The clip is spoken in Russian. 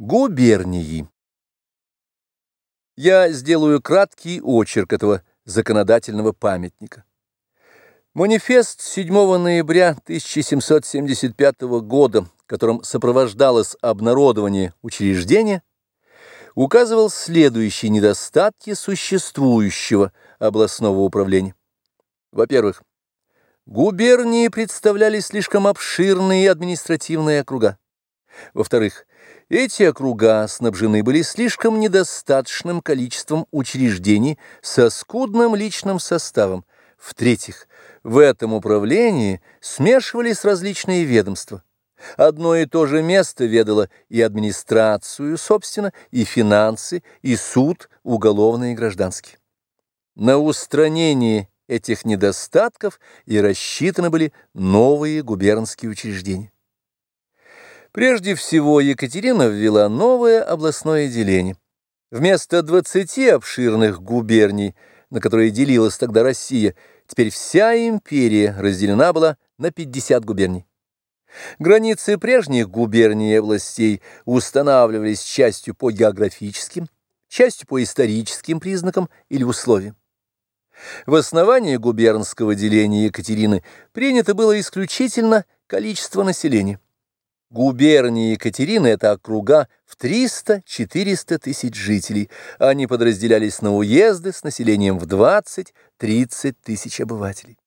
Губернии. Я сделаю краткий очерк этого законодательного памятника. Манифест 7 ноября 1775 года, которым сопровождалось обнародование учреждения, указывал следующие недостатки существующего областного управления. Во-первых, губернии представляли слишком обширные административные округа. Во-вторых, эти округа снабжены были слишком недостаточным количеством учреждений со скудным личным составом. В-третьих, в этом управлении смешивались различные ведомства. Одно и то же место ведало и администрацию, собственно, и финансы, и суд, уголовный и гражданский. На устранение этих недостатков и рассчитаны были новые губернские учреждения. Прежде всего Екатерина ввела новое областное деление. Вместо 20 обширных губерний, на которые делилась тогда Россия, теперь вся империя разделена была на 50 губерний. Границы прежних губерний и областей устанавливались частью по географическим, частью по историческим признакам или условиям. В основании губернского деления Екатерины принято было исключительно количество населения. Губернии Екатерины – это округа в 300-400 тысяч жителей. Они подразделялись на уезды с населением в 20-30 тысяч обывателей.